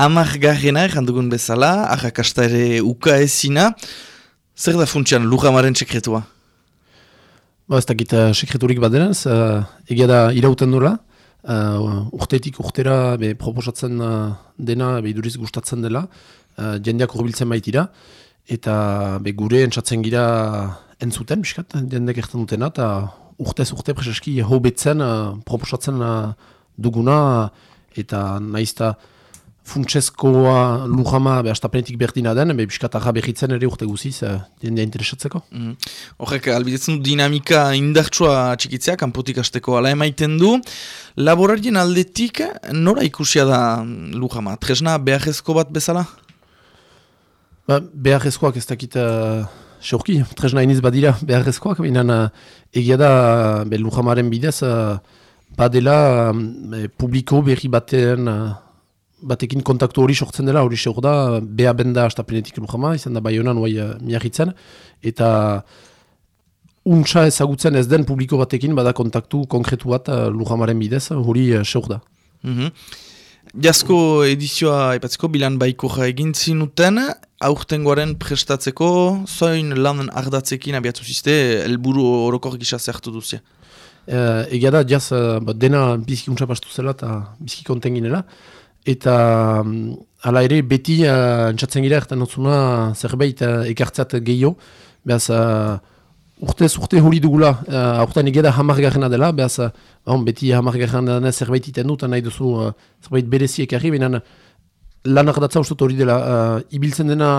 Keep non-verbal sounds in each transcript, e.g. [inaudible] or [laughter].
Amar garrena, errandugun bezala, arrakasta ere uka ezina. Zer da funtsian Lujamaren sekretua? Ba, ez dakit uh, sekreturik bat denez, uh, egia da irauten dula, uh, urtetik urtera be, proposatzen uh, dena, be, iduriz gustatzen dela, uh, jendeak urbiltzen baitira, eta be, gure entzatzen gira entzuten, biskat, jendeak erten dutena, eta urtez urte preseski hobetzen uh, proposatzen uh, duguna, eta nahizta, funtseskoa lujama astapenetik berdina den, be biskatarra behitzen ere urte guziz, uh, jendea interesatzeko. Mm. Horrek, albidetzen du dinamika indartsua txikitzea, kanpotik asteko ala emaiten du. Laborarien aldetik, nora ikusia da lujama? Tresna beharrezko bat bezala? Ba, beharrezkoak ez dakit... Uh, Seurki, tresna iniz badira beharrezkoak, binan uh, egia da be, lujamaren bidez, uh, badela publiko berri batean batekin kontaktu hori sortzen dela, hori seur da, beha benda astapenetik lujama, izan da bai honan uh, miagitzen, eta untsa ezagutzen ez den publiko batekin, bada kontaktu konkretu bat uh, lujamaren bidez, hori uh, seur da. Mm -hmm. Jasko edizioa epatzeko bilan baiko egin zinuten, aurtengoaren prestatzeko, zoin lan ardatzekin abiatu ziste, elburu orokor gisa zertu duzia? Uh, egia da, jaz, uh, dena bizki untsa pastu zela eta bizki kontenginela, Eta um, ala ere beti uh, entzatzen gira ertan notzuna zerbait uh, ekartzat gehiago. Beaz, uh, urtez urte hori dugula, uh, urtean egeda hamargarrena dela, beaz, uh, beti hamargarrena dena zerbait iten dut, nahi duzu uh, zerbait berezi ekarri, benen lan ardatza uste hori dela, uh, ibiltzen dena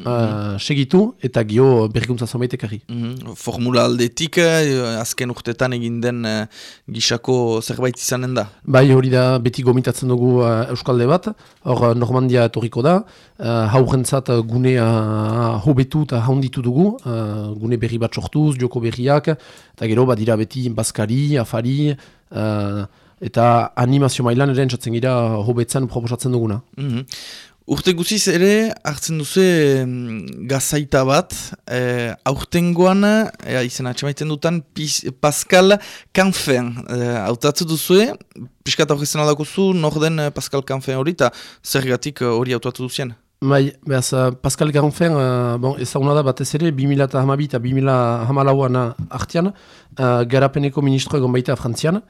Uh, segitu eta gio berrikuntza zomait ekarri. Mm Formula aldetik, uh, azken urtetan egin den uh, gisako zerbait izanen da? Bai hori da beti gomitatzen dugu uh, Euskalde bat, hor Normandia etorriko da, uh, haurentzat gunea uh, hobetu eta haunditu dugu, uh, gune berri bat sortuz, joko berriak, eta gero bat dira beti baskari, afari, uh, eta animazio mailan ere entzatzen gira hobetzen proposatzen duguna. Mm Urte guziz ere, hartzen duzu gazaita bat, e, aurtengoan, e, izan atxemaiten dutan, Pascal Canfen. E, autatzu duzu, piskat aurrezen aldakuzu, nor den Pascal Canfen hori, eta zergatik hori autatu duzien? Bai, behaz, Pascal Canfen, uh, bon, ezaguna da batez ere, 2008 eta 2008an artian, uh, garapeneko ministro egon baita frantzian,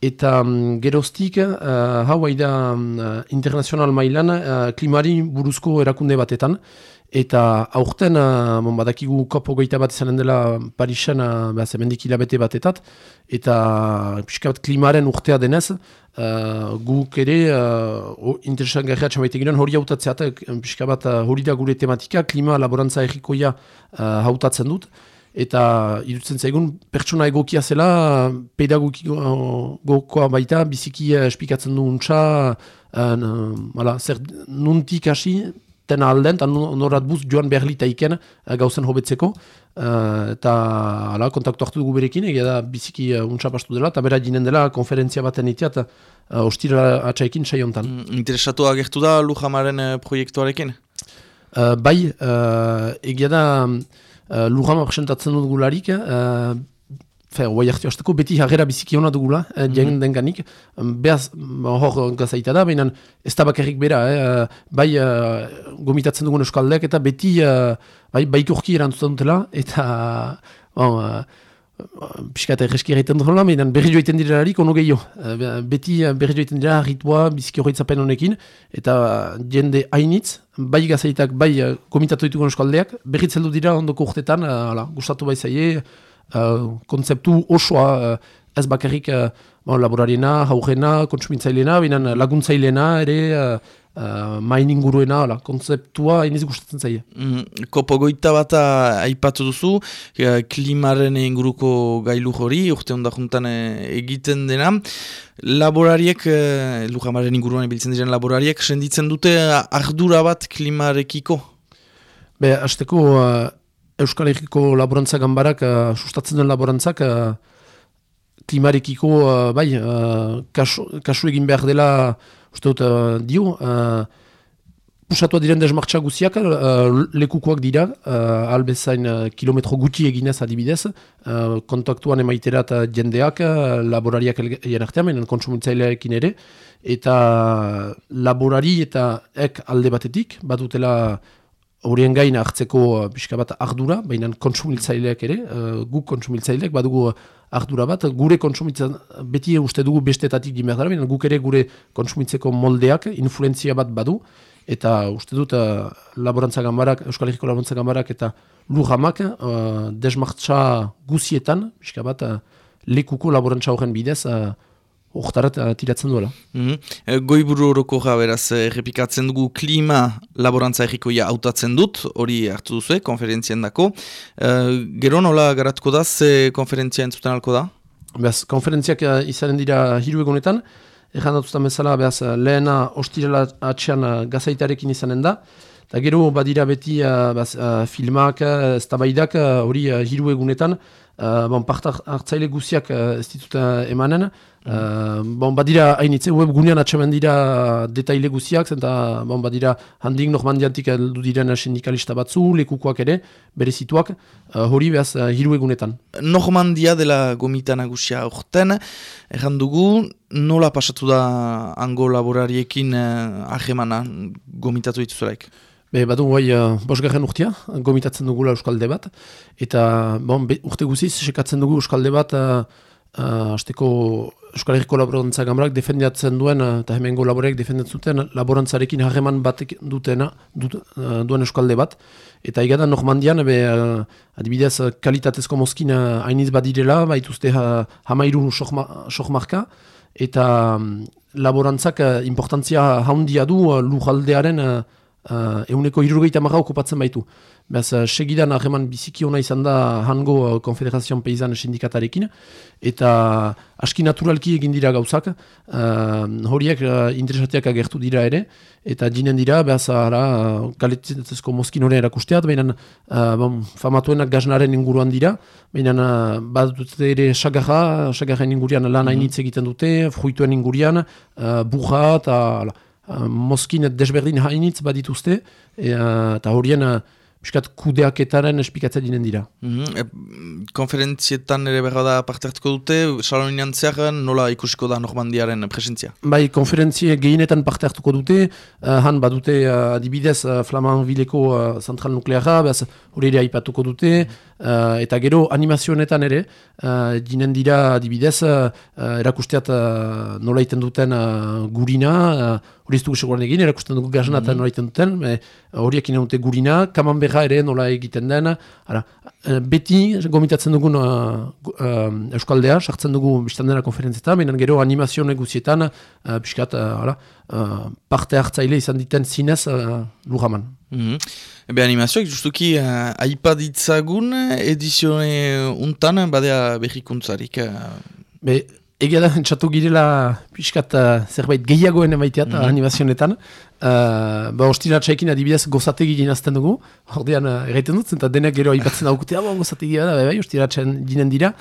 Eta um, geroztik, uh, hau haida um, uh, internazional mailan uh, klimari buruzko erakunde batetan. Eta aurten, uh, bon, badakigu kopo goita bat izanen dela Parisen, uh, behaz, emendik hilabete batetat. Eta pixka bat klimaren urtea denez, uh, guk ere, uh, interesan gairat samaite ginen, hori hautatzeat, pixka bat hori da gure tematika, klima laborantza errikoia uh, hautatzen dut eta irutzen zaigun pertsona egokia zela pedagogikoa baita biziki espikatzen du untsa uh, zer nuntik hasi ten alden eta norat buz joan berlita iken uh, gauzen hobetzeko uh, eta ala, kontaktu hartu dugu berekin egia da biziki untsa pastu dela eta bera jinen dela konferentzia baten itiat uh, ostira atxaikin saiontan mm, Interesatu agertu da Lujamaren proiektuarekin? Uh, bai, uh, egia da uh, lujama presentatzen dut gularik, uh, Fer, guai hasteko, beti harrera biziki hona dugula, eh, mm -hmm. denganik. Beaz, hor gazaita da, baina ez da bakarrik bera, eh, bai uh, gomitatzen dugun eskaldeak, eta beti uh, bai, baik urki erantzuten dutela, eta bon, uh, Piskata erreski erraiten dut hola, menan berri joiten direlarik ono gehiago. Uh, beti berri joiten dira ritua biziki horretzapen honekin, eta jende hainitz, bai gazaitak, bai uh, komitatu ditugun eskaldeak, berri zeldu dira ondoko urtetan, uh, gustatu bai zaie, kontzeptu osoa ez bakarrik laborariena, haurena, kontsumintzailena, binan laguntzailena ere, uh, uh, main inguruena, ala, kontzeptua iniz gustatzen zaie. Mm, kopogoita bat aipatu duzu, klimaren inguruko gailu hori, urte honda juntan egiten dena, laborariek, uh, lujamaren inguruan ibiltzen diren laborariek, senditzen dute ardura bat klimarekiko? Be, azteko, Euskal Herriko laborantza gambarak, uh, sustatzen den laborantzak, uh, klimarekiko, uh, bai, uh, kasu, kasu egin behar dela, uste dut, uh, dio, uh, pusatua diren desmartxa guziak, uh, lekukoak dira, uh, albezain uh, kilometro guti eginez adibidez, uh, kontaktuan emaiterat jendeak, uh, laborariak egin artean, menen konsumitzaileekin ere, eta laborari eta ek alde batetik, batutela horien gain hartzeko uh, bat ardura, baina kontsumitzaileak ere, uh, guk kontsumitzaileak badugu ardura bat, gure kontsumitzen, beti uste dugu bestetatik gimerdara, baina guk ere gure kontsumitzeko moldeak, influenzia bat badu, eta uste dut uh, laborantza gambarak, Euskal Herriko laborantza gambarak eta lujamak uh, desmartza guzietan, pixka bat, uh, lekuko laborantza horren bidez, uh, Hortarat uh, tiratzen duela. Mm -hmm. Goiburu horoko beraz, errepikatzen dugu klima laborantza errikoia hautatzen dut, hori hartu duzu, konferentzien dako. Uh, gero nola garatuko da, ze konferentzia entzuten alko da? Beaz, konferentziak uh, izanen dira hiru egunetan, Egan datutan bezala, behaz, lehena ostirela atxean uh, gazaitarekin izanen da. Eta gero badira beti uh, uh, filmak, eztabaidak, hori hiru egunetan, uh, bon, partak hartzaile guziak uh, ez ditut emanen. Uh, bon, badira hainitze, web gunean atxemen dira detaile guziak, zenta bon, badira handik normandiantik du diren sindikalista batzu, lekukoak ere, bere situak, uh, hori behaz uh, hiru egunetan. Normandia dela gomita nagusia orten, erran dugu, nola pasatu da ango laborariekin uh, ahemana gomitatu dituzulaik? Be, badu guai, uh, bosgarren urtia, gomitatzen dugula Euskalde bat, eta bon, be, urte guziz, sekatzen dugu Euskalde bat, uh, uh, azteko Euskal Herriko laborantza gamrak defendiatzen duen, uh, eta hemengo defendiatzen zuten, laborantzarekin harreman bat dutena, dut, uh, duen Euskalde bat. Eta igada Normandian, be, uh, adibidez, kalitatezko mozkin hainiz badirela, baituzte uh, hamairu sohmarka, eta um, laborantzak uh, importantzia haundia du uh, lujaldearen uh, uh, euneko irurgeita marra okupatzen baitu. Beaz, uh, segidan ahreman biziki hona izan da hango uh, Konfederazion Peizan sindikatarekin, eta aski naturalki egin dira gauzak, uh, horiek uh, interesatiak agertu dira ere, eta jinen dira, beaz, ara, uh, kaletetezko mozkin hori erakusteat, baina uh, famatuenak gaznaren inguruan dira, baina uh, bat dute ere sagarra, sagarren ingurian lan mm -hmm. egiten dute, fruituen ingurian, uh, burra, eta uh, mozkin desberdin hainitz badituzte, eta horien uh, Piskat kudeaketaren espikatzen dinen dira. Mm -hmm. konferentzietan ere berra da parte hartuko dute, salonian zer nola ikusiko da Normandiaren presentzia? Bai, konferentzie gehienetan parte hartuko dute, uh, han badute uh, adibidez uh, Flamanvileko uh, zentral nukleara, hori ere aipatuko dute, uh, eta gero animazionetan ere, uh, dinen dira adibidez, uh, erakusteat uh, nola iten duten uh, gurina, uh, hori ez dugu seguran egin, erakusten dugu gazan eta mm -hmm. duten, horiek inen dute gurina, kaman berra ere nola egiten den, ara, beti gomitatzen dugun uh, uh, Euskaldea, sartzen dugu biztan dena konferentzietan, baina gero animazio neguzietan, uh, piskat, uh, uh, parte hartzaile izan diten zinez uh, lujaman. Mm -hmm. Ebe animazioak justuki uh, aipaditzagun edizione untan badea berrikuntzarik. Uh... Be, Egia da, [laughs] entzatu girela pixkat uh, zerbait gehiagoen emaiteat mm -hmm. animazionetan. Uh, ba, ostira txaikin adibidez gozategi ginazten dugu. Hordean uh, erraiten dut, eta denek gero aipatzen daukute, ah, gozategi da, bai, bai, ostira ginen dira.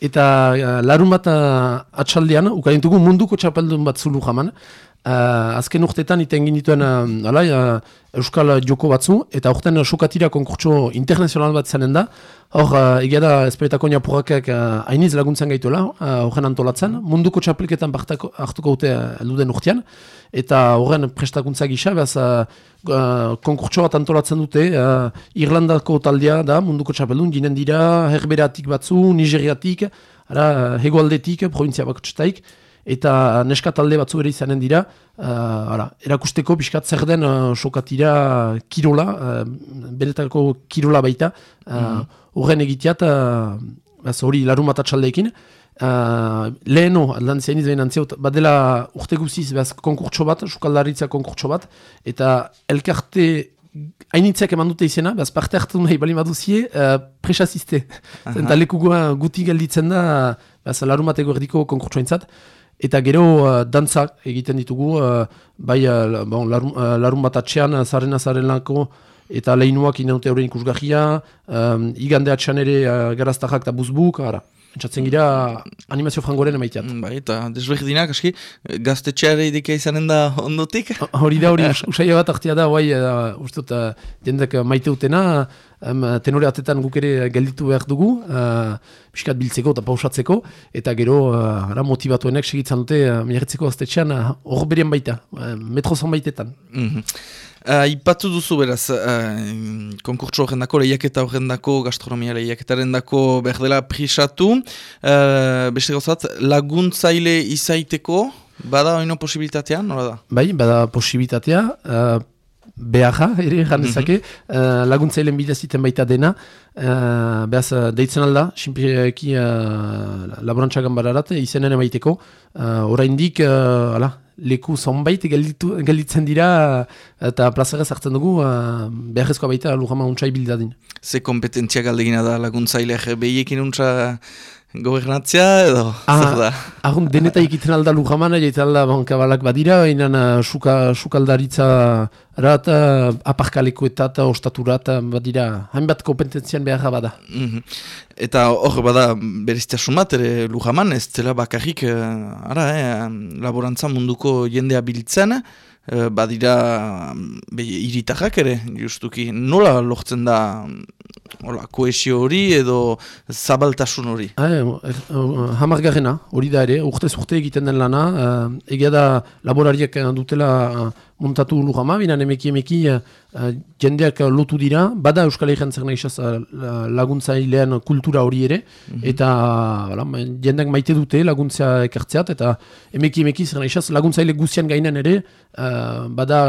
Eta uh, larun bat uh, atxaldean, ukarintugu munduko txapeldun bat zulu jaman. Uh, azken urtetan iten ginituen uh, ala, uh, Euskal Joko batzu, eta urtean sokatira konkurtso internazional bat zanen da. Hor, uh, egia da, esperetako niapurakak uh, hainiz laguntzen gaituela, horren uh, antolatzen. Munduko txapelketan hartuko dute eluden urtean, eta horren prestakuntza gisa, behaz, uh, konkurtso bat antolatzen dute, uh, Irlandako taldea da, munduko txapeldun, ginen dira, herberatik batzu, nigeriatik, ara, hegoaldetik, provintzia bakotxetaik, eta neska talde batzu ere izanen dira, uh, ara, erakusteko pixkat zer den uh, sokatira kirola, uh, benetako kirola baita, uh, horren egiteat, uh, hori larun bat atxaldeekin, Uh, leheno, lan zian izan antziot, badela urte guziz, behaz, konkurtso bat, sukaldaritza konkurtso bat, eta elkarte hainitzeak eman dute izena, behaz, parte hartu nahi bali maduzie, uh, presazizte. Zenta lekugua guti gelditzen da, behaz, larun bat erdiko konkurtsoa Eta gero uh, dantzak egiten ditugu, uh, bai uh, bon, larun, uh, larun bat atxean, uh, zaren azaren lanko, eta lehinuak inaute horrein ikusgahia, um, igande atxean ere uh, garaztajak eta buzbuk, ara. Entzatzen gira animazio frangoren emaiteat. Mm, bai, eta desberdinak, aski, gaztetxeare ideka izanen da ondotik? Hori da, hori, [laughs] usaila bat artia da, bai, uh, ustut, uh, jendek maite utena, um, tenore atetan guk ere gelditu behar dugu, uh, piskat biltzeko eta pausatzeko, eta gero, uh, motivatuenek segitzen dute, uh, miarritzeko gaztetxean, hor uh, berien baita, uh, metro baitetan. Mm Uh, ipatu duzu beraz, uh, konkurtso horren dako, lehiaketa horren dako, gastronomia lehiaketaren dako behar dela prisatu. Uh, beste gauzat, laguntzaile izaiteko, bada oino posibilitatea, nola da? Bai, bada posibilitatea, uh, beharra, ere, jandezake, mm -hmm. uh, laguntzailen bidaziten baita dena, uh, behaz, deitzen alda, simpieki uh, laborantzagan bararat, izenen emaiteko, uh, oraindik, uh, ala, leku zonbait gelditzen dira eta plazera zartzen dugu uh, beharrezkoa baita lujama untsai bildadin. Ze kompetentzia galdegina da laguntzaileak behiekin untsa gobernatzea edo ah, zer da? Ahun deneta ikiten [laughs] alda lujaman, jaita alda bankabalak badira, baina suka, sukaldaritza rat, aparkaleko eta ostaturat badira, hainbat kompetentzian behar bada. Mm -hmm. Eta hor bada beriztea sumat, ere lujaman ez zela bakarrik, eh, ara, eh, laborantza munduko jendea biltzen, badira be, iritarrak ere, justuki, nola lortzen da hola, koesio hori edo zabaltasun hori? Er, hamargarrena, hori da ere, urtez urte egiten den lana, egia da laborariak dutela montatu lujama, binan emeki emeki uh, jendeak lotu dira, bada Euskal Herrian zer nahi laguntzailean kultura hori ere, mm -hmm. eta ala, jendeak maite dute laguntza ekartzeat, eta emeki emeki zer nahi laguntzaile guzian gainan ere, uh, bada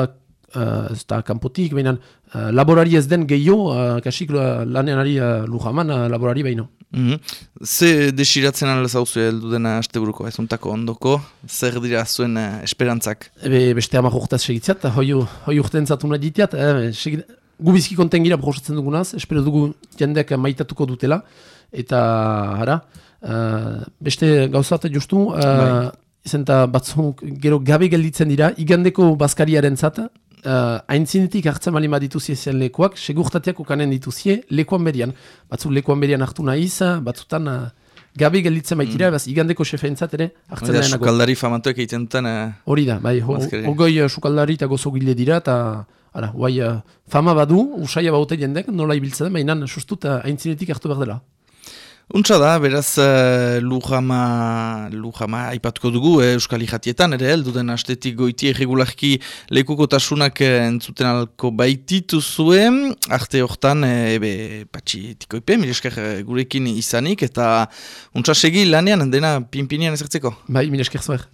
uh, ez da kanpotik, baina uh, laborari ez den gehiago, uh, kasik lanean ari uh, lujaman uh, laborari baino. Mm -hmm. Ze desiratzen ala zauzu heldu dena asteburuko, ez untako ondoko, zer dira zuen uh, esperantzak? Ebe, beste amak urtaz segitziat, hoi, hoi urten zatu nahi ditiat, eh, segit, gu bizki konten gira prosatzen dugunaz, espero dugu jendeak maitatuko dutela, eta hara, uh, beste gauzat justu, uh, bai. batzuk gero gabe gelditzen dira, igandeko bazkariaren zata, uh, aintzinetik hartzen bali dituzie zen lekuak, segurtateak ukanen dituzie lekuan berian. Batzu lekuan berian hartu nahiz, batzutan uh, gabe gelditzen baitira, mm. igandeko xefeintzat ere hartzen da. Sukaldari famatuek egiten duten... Uh, Hori da, bai, hogoi uh, sukaldari eta gozo gile dira, eta ara, guai, uh, fama badu, usaila baute jendek, nola ibiltzen, baina sustut uh, aintzinetik hartu behar dela. Untsa da, beraz uh, Lujama, Lujama aipatuko dugu eh, Euskal Ijatietan, ere heldu den astetik goiti erregularki lekukotasunak eh, entzuten alko baititu zuen, arte hortan, eh, ebe, patxi tikoipe, milesker gurekin izanik, eta untsa segi lanean, dena pinpinian ezertzeko? Bai, milesker zuer.